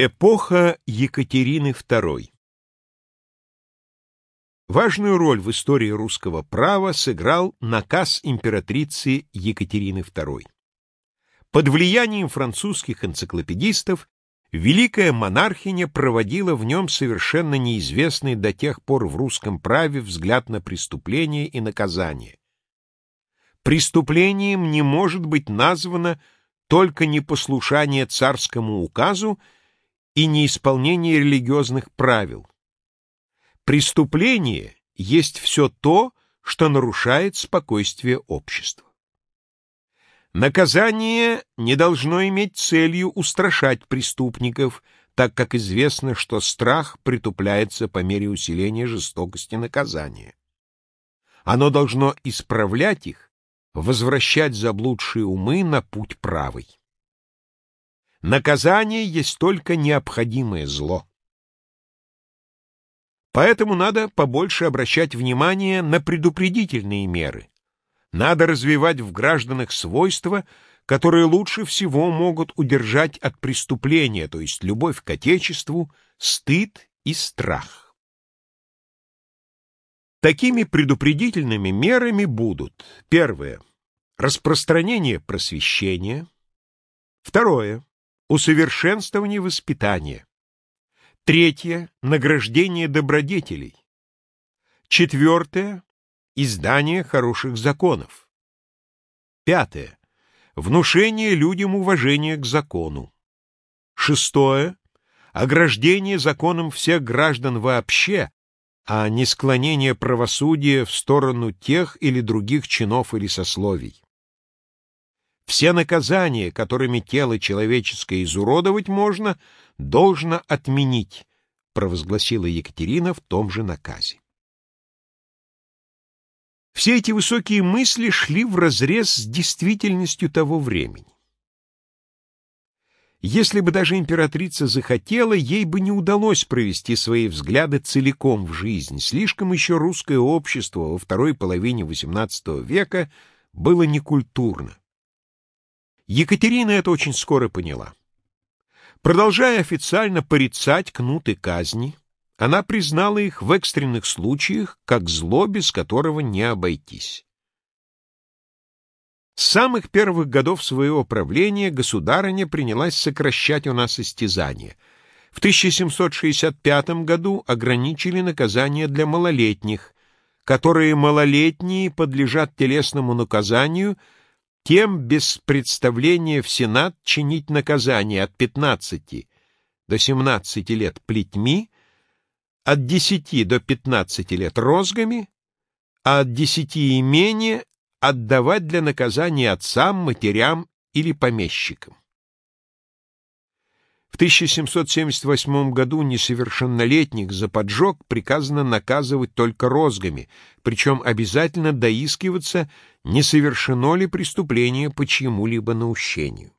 Эпоха Екатерины II Важную роль в истории русского права сыграл наказ императрицы Екатерины II. Под влиянием французских энциклопедистов великая монархиня проводила в нем совершенно неизвестный до тех пор в русском праве взгляд на преступление и наказание. Преступлением не может быть названо только непослушание царскому указу и неисполнение религиозных правил. Преступление есть все то, что нарушает спокойствие общества. Наказание не должно иметь целью устрашать преступников, так как известно, что страх притупляется по мере усиления жестокости наказания. Оно должно исправлять их, возвращать заблудшие умы на путь правый. Наказание есть только необходимое зло. Поэтому надо побольше обращать внимание на предупредительные меры. Надо развивать в гражданах свойства, которые лучше всего могут удержать от преступления, то есть любовь к Отечеству, стыд и страх. Такими предупредительными мерами будут первое – распространение просвещения, второе Усовершенствование воспитания. Третье — награждение добродетелей. Четвертое — издание хороших законов. Пятое — внушение людям уважения к закону. Шестое — ограждение законом всех граждан вообще, а не склонение правосудия в сторону тех или других чинов или сословий. Все наказания, которыми тело человеческое изуродовать можно, должно отменить, провозгласила Екатерина в том же наказе. Все эти высокие мысли шли вразрез с действительностью того времени. Если бы даже императрица захотела, ей бы не удалось провести свои взгляды целиком в жизнь. Слишком еще русское общество во второй половине XVIII века было некультурно. Екатерина это очень скоро поняла. Продолжая официально порицать кнут и казни, она признала их в экстренных случаях как зло, без которого не обойтись. С самых первых годов своего правления государыня принялась сокращать у нас истязания. В 1765 году ограничили наказание для малолетних, которые малолетние подлежат телесному наказанию – тем без представления в Сенат чинить наказание от 15 до 17 лет плетьми, от 10 до 15 лет розгами, а от 10 и менее отдавать для наказания отцам, матерям или помещикам. В 1778 году несовершеннолетних за поджог приказано наказывать только розгами, причем обязательно доискиваться, не совершено ли преступление по чьему-либо наущению.